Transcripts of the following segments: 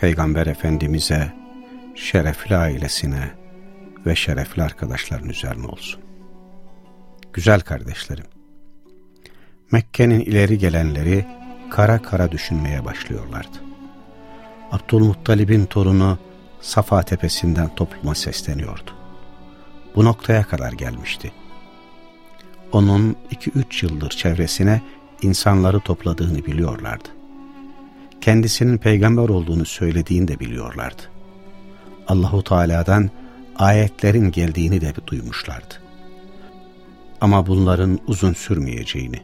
Peygamber Efendimiz'e, şerefli ailesine ve şerefli arkadaşların üzerine olsun. Güzel kardeşlerim, Mekke'nin ileri gelenleri kara kara düşünmeye başlıyorlardı. Abdülmuttalib'in torunu Safa tepesinden topluma sesleniyordu. Bu noktaya kadar gelmişti. Onun iki üç yıldır çevresine insanları topladığını biliyorlardı kendisinin peygamber olduğunu söylediğini de biliyorlardı. Allahu Teala'dan ayetlerin geldiğini de duymuşlardı. Ama bunların uzun sürmeyeceğini,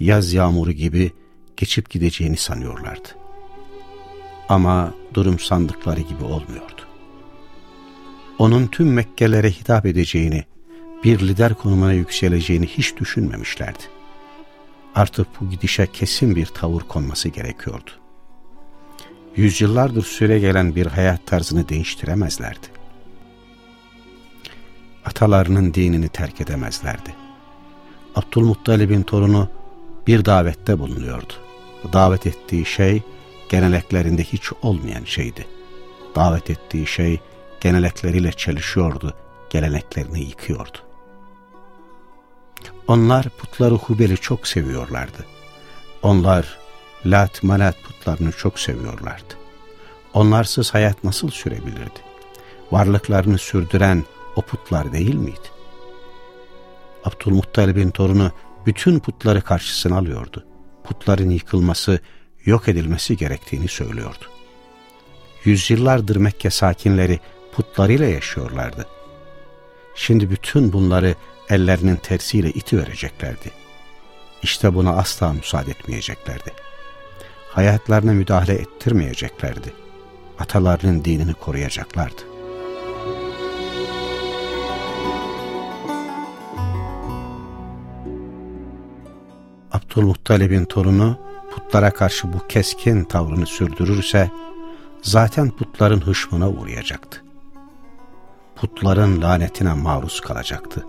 yaz yağmuru gibi geçip gideceğini sanıyorlardı. Ama durum sandıkları gibi olmuyordu. Onun tüm Mekkelere hitap edeceğini, bir lider konumuna yükseleceğini hiç düşünmemişlerdi. Artık bu gidişe kesin bir tavır konması gerekiyordu yüzyıllardır süre gelen bir hayat tarzını değiştiremezlerdi. Atalarının dinini terk edemezlerdi. Abdülmuttalib'in torunu bir davette bulunuyordu. Davet ettiği şey geleneklerinde hiç olmayan şeydi. Davet ettiği şey genelekleriyle çelişiyordu, geleneklerini yıkıyordu. Onlar putları Hubel'i çok seviyorlardı. Onlar Lat Manat putlarını çok seviyorlardı. Onlarsız hayat nasıl sürebilirdi? Varlıklarını sürdüren o putlar değil miydi? Abdülmuttalib'in torunu bütün putları karşısına alıyordu. Putların yıkılması, yok edilmesi gerektiğini söylüyordu. Yüzyıllardır Mekke sakinleri putlarıyla yaşıyorlardı. Şimdi bütün bunları ellerinin tersiyle iti vereceklerdi. İşte buna asla müsaade etmeyeceklerdi hayatlarına müdahale ettirmeyeceklerdi. Atalarının dinini koruyacaklardı. Abdülmuttalib'in torunu putlara karşı bu keskin tavrını sürdürürse zaten putların hışmına uğrayacaktı. Putların lanetine maruz kalacaktı.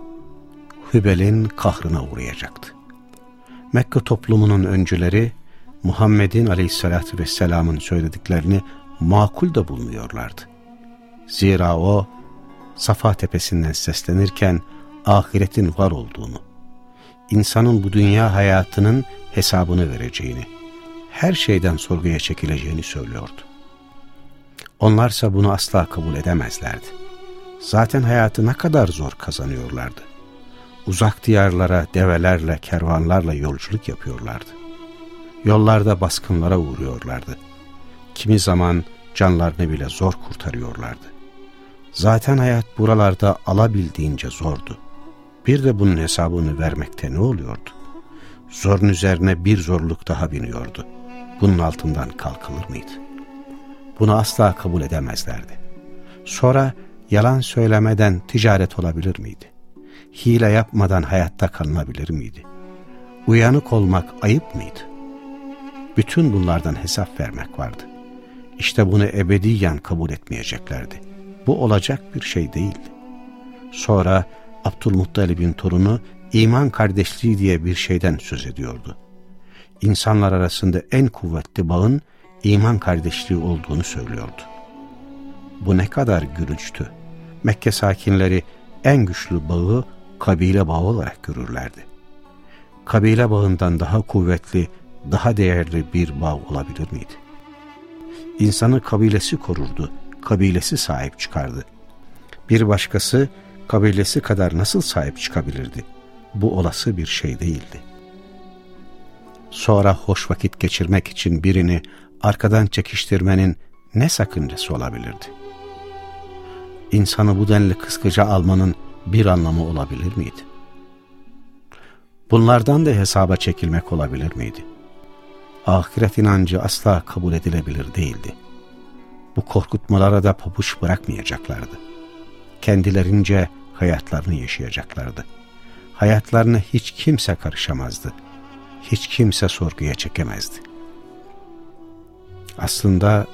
Hübel'in kahrına uğrayacaktı. Mekke toplumunun öncüleri Muhammed'in aleyhissalatü vesselamın söylediklerini makul da bulmuyorlardı. Zira o Safa tepesinden seslenirken ahiretin var olduğunu, insanın bu dünya hayatının hesabını vereceğini, her şeyden sorguya çekileceğini söylüyordu. Onlarsa bunu asla kabul edemezlerdi. Zaten hayatı ne kadar zor kazanıyorlardı. Uzak diyarlara develerle, kervanlarla yolculuk yapıyorlardı. Yollarda baskınlara uğruyorlardı. Kimi zaman canlarını bile zor kurtarıyorlardı. Zaten hayat buralarda alabildiğince zordu. Bir de bunun hesabını vermekte ne oluyordu? Zorun üzerine bir zorluk daha biniyordu. Bunun altından kalkılır mıydı? Bunu asla kabul edemezlerdi. Sonra yalan söylemeden ticaret olabilir miydi? Hile yapmadan hayatta kalınabilir miydi? Uyanık olmak ayıp mıydı? Bütün bunlardan hesap vermek vardı. İşte bunu ebediyen kabul etmeyeceklerdi. Bu olacak bir şey değildi. Sonra Abdülmuttalib'in torunu iman kardeşliği diye bir şeyden söz ediyordu. İnsanlar arasında en kuvvetli bağın iman kardeşliği olduğunu söylüyordu. Bu ne kadar gülünçtü. Mekke sakinleri en güçlü bağı kabile bağı olarak görürlerdi. Kabile bağından daha kuvvetli daha değerli bir bağ olabilir miydi? İnsanı kabilesi korurdu, kabilesi sahip çıkardı. Bir başkası kabilesi kadar nasıl sahip çıkabilirdi? Bu olası bir şey değildi. Sonra hoş vakit geçirmek için birini arkadan çekiştirmenin ne sakıncası olabilirdi? İnsanı bu denli kıskıca almanın bir anlamı olabilir miydi? Bunlardan da hesaba çekilmek olabilir miydi? Ahiret inancı asla kabul edilebilir değildi. bu korkutmalara da pabuç bırakmayacaklardı. Kendilerince hayatlarını yaşayacaklardı. Hayatlarına hiç kimse karışamazdı. Hiç kimse sorguya çekemezdi. Aslında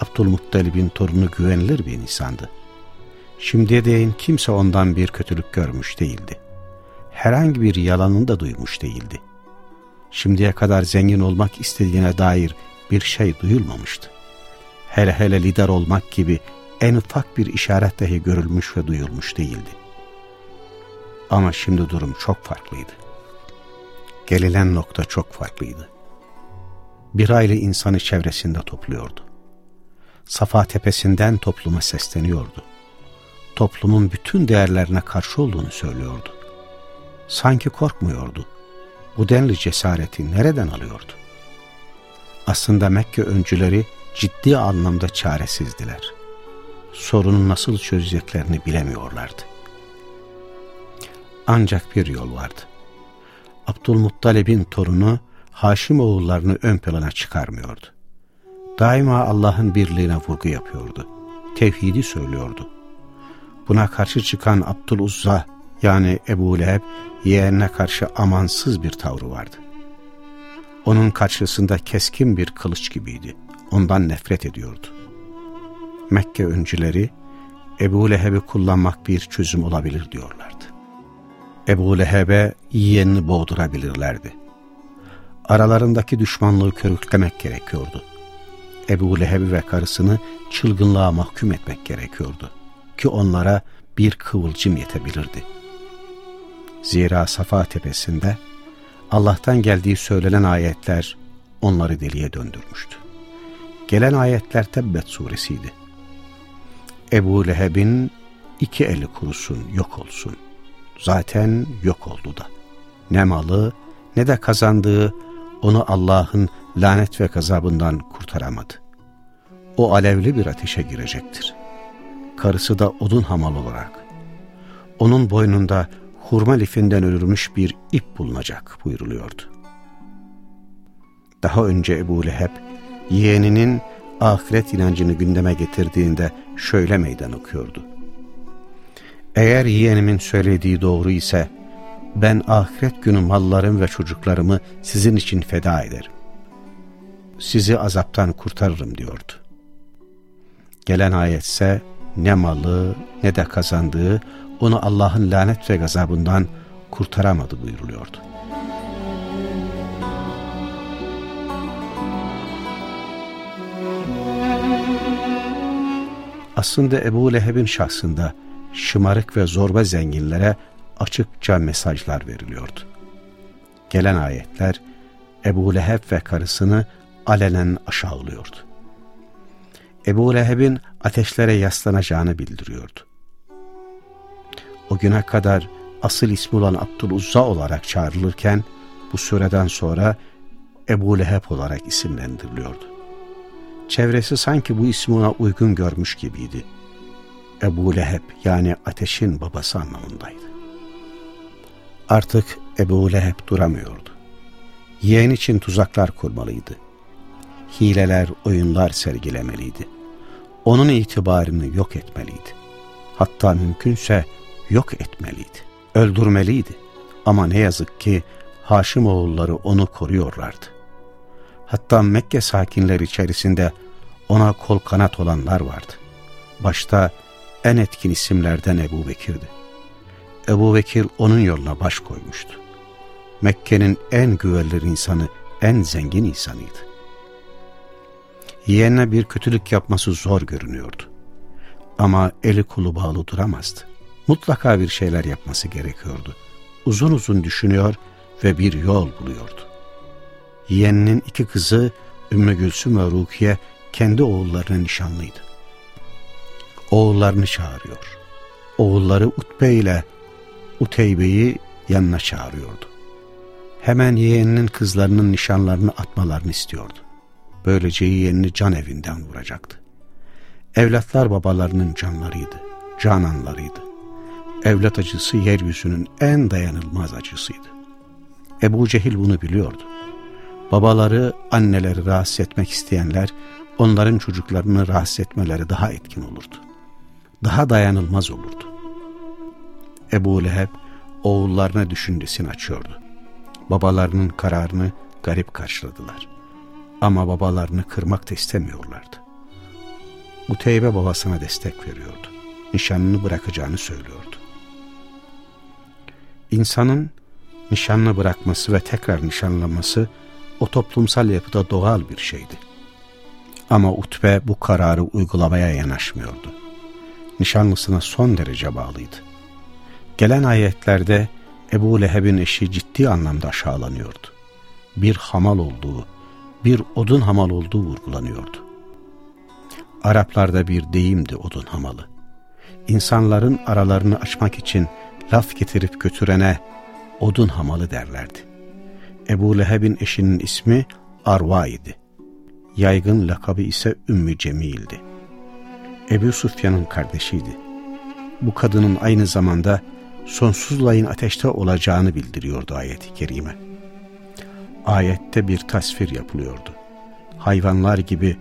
Abdülmuttalib'in torunu güvenilir bir insandı. Şimdiye değin kimse ondan bir kötülük görmüş değildi. Herhangi bir yalanını da duymuş değildi. Şimdiye kadar zengin olmak istediğine dair bir şey duyulmamıştı. Hele hele lider olmak gibi en ufak bir işaret dahi görülmüş ve duyulmuş değildi. Ama şimdi durum çok farklıydı. Gelinen nokta çok farklıydı. Bir aile insanı çevresinde topluyordu. Safa tepesinden topluma sesleniyordu. Toplumun bütün değerlerine karşı olduğunu söylüyordu. Sanki korkmuyordu. Bu denli cesareti nereden alıyordu? Aslında Mekke öncüleri ciddi anlamda çaresizdiler. Sorunu nasıl çözeceklerini bilemiyorlardı. Ancak bir yol vardı. Abdülmuttalib'in torunu Haşim oğullarını ön plana çıkarmıyordu. Daima Allah'ın birliğine vurgu yapıyordu. Tevhidi söylüyordu. Buna karşı çıkan Abdüluzza yani Ebu Leheb yeğenine karşı amansız bir tavrı vardı. Onun karşısında keskin bir kılıç gibiydi. Ondan nefret ediyordu. Mekke öncüleri Ebu Leheb'i kullanmak bir çözüm olabilir diyorlardı. Ebu Leheb'e yeğenini boğdurabilirlerdi. Aralarındaki düşmanlığı körüklemek gerekiyordu. Ebu Leheb'i ve karısını çılgınlığa mahkum etmek gerekiyordu. Ki onlara bir kıvılcım yetebilirdi. Zira Safa tepesinde Allah'tan geldiği söylenen ayetler onları deliye döndürmüştü. Gelen ayetler Tebbet suresiydi. Ebu Leheb'in iki eli kurusun, yok olsun. Zaten yok oldu da. Ne malı ne de kazandığı onu Allah'ın lanet ve gazabından kurtaramadı. O alevli bir ateşe girecektir. Karısı da odun hamal olarak. Onun boynunda hurma lifinden örülmüş bir ip bulunacak buyuruluyordu. Daha önce Ebu Leheb, yeğeninin ahiret inancını gündeme getirdiğinde şöyle meydan okuyordu. Eğer yeğenimin söylediği doğru ise, ben ahiret günü mallarım ve çocuklarımı sizin için feda ederim. Sizi azaptan kurtarırım diyordu. Gelen ayetse ne malı ne de kazandığı onu Allah'ın lanet ve gazabından kurtaramadı buyuruluyordu. Aslında Ebu Leheb'in şahsında şımarık ve zorba zenginlere açıkça mesajlar veriliyordu. Gelen ayetler Ebu Leheb ve karısını alenen aşağılıyordu. Ebu Leheb'in ateşlere yaslanacağını bildiriyordu. O güne kadar asıl ismi olan Abdüluzza olarak çağrılırken bu süreden sonra Ebu Leheb olarak isimlendiriliyordu. Çevresi sanki bu ismi uygun görmüş gibiydi. Ebu Leheb yani ateşin babası anlamındaydı. Artık Ebu Leheb duramıyordu. Yeğen için tuzaklar kurmalıydı. Hileler, oyunlar sergilemeliydi. Onun itibarını yok etmeliydi. Hatta mümkünse yok etmeliydi. Öldürmeliydi. Ama ne yazık ki Haşim oğulları onu koruyorlardı. Hatta Mekke sakinleri içerisinde ona kol kanat olanlar vardı. Başta en etkin isimlerden Ebu Bekir'di. Ebu Bekir onun yoluna baş koymuştu. Mekke'nin en güvenilir insanı, en zengin insanıydı. Yeğenine bir kötülük yapması zor görünüyordu. Ama eli kulu bağlı duramazdı. Mutlaka bir şeyler yapması gerekiyordu. Uzun uzun düşünüyor ve bir yol buluyordu. Yeğeninin iki kızı Ümmü Gülsüm ve Rukiye kendi oğullarına nişanlıydı. Oğullarını çağırıyor. Oğulları Utbe ile Uteybe'yi yanına çağırıyordu. Hemen yeğeninin kızlarının nişanlarını atmalarını istiyordu. Böylece yeğenini can evinden vuracaktı. Evlatlar babalarının canlarıydı, cananlarıydı. Evlat acısı yeryüzünün en dayanılmaz acısıydı. Ebu Cehil bunu biliyordu. Babaları, anneleri rahatsız etmek isteyenler onların çocuklarını rahatsız etmeleri daha etkin olurdu. Daha dayanılmaz olurdu. Ebu Leheb oğullarına düşüncesini açıyordu. Babalarının kararını garip karşıladılar. Ama babalarını kırmak da istemiyorlardı. Uteybe babasına destek veriyordu. Nişanını bırakacağını söylüyordu. İnsanın nişanını bırakması ve tekrar nişanlanması o toplumsal yapıda doğal bir şeydi. Ama Utbe bu kararı uygulamaya yanaşmıyordu. Nişanlısına son derece bağlıydı. Gelen ayetlerde Ebu Leheb'in eşi ciddi anlamda aşağılanıyordu. Bir hamal olduğu, bir odun hamal olduğu vurgulanıyordu. Araplarda bir deyimdi odun hamalı. İnsanların aralarını açmak için laf getirip götürene odun hamalı derlerdi. Ebu Leheb'in eşinin ismi Arva idi. Yaygın lakabı ise Ümmü Cemil'di. Ebu Sufyan'ın kardeşiydi. Bu kadının aynı zamanda sonsuz layın ateşte olacağını bildiriyordu ayeti kerime. Ayette bir tasvir yapılıyordu. Hayvanlar gibi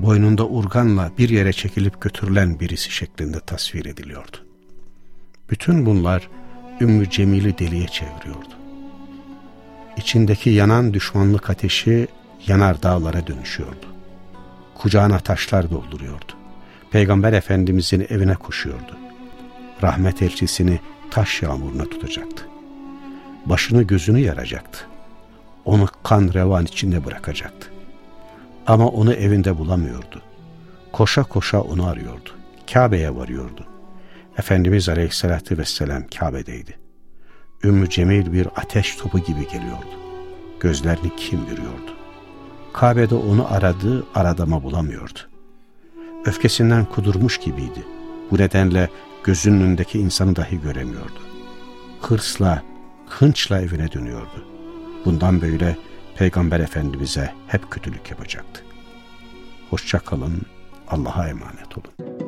boynunda urganla bir yere çekilip götürülen birisi şeklinde tasvir ediliyordu. Bütün bunlar Ümmü Cemil'i deliye çeviriyordu. İçindeki yanan düşmanlık ateşi yanar dağlara dönüşüyordu. Kucağına taşlar dolduruyordu. Peygamber Efendimizin evine koşuyordu. Rahmet elçisini taş yağmuruna tutacaktı. Başını gözünü yaracaktı. Onu kan revan içinde bırakacaktı. Ama onu evinde bulamıyordu. Koşa koşa onu arıyordu. Kabe'ye varıyordu. Efendimiz Aleyhisselatü Vesselam Kabe'deydi. Ümmü Cemil bir ateş topu gibi geliyordu. Gözlerini kim bürüyordu. Kabe'de onu aradı, aradama bulamıyordu. Öfkesinden kudurmuş gibiydi. Bu nedenle gözünün önündeki insanı dahi göremiyordu. Hırsla, hınçla evine dönüyordu. Bundan böyle Peygamber Efendimiz'e hep kötülük yapacaktı. Hoşça kalın, Allah'a emanet olun.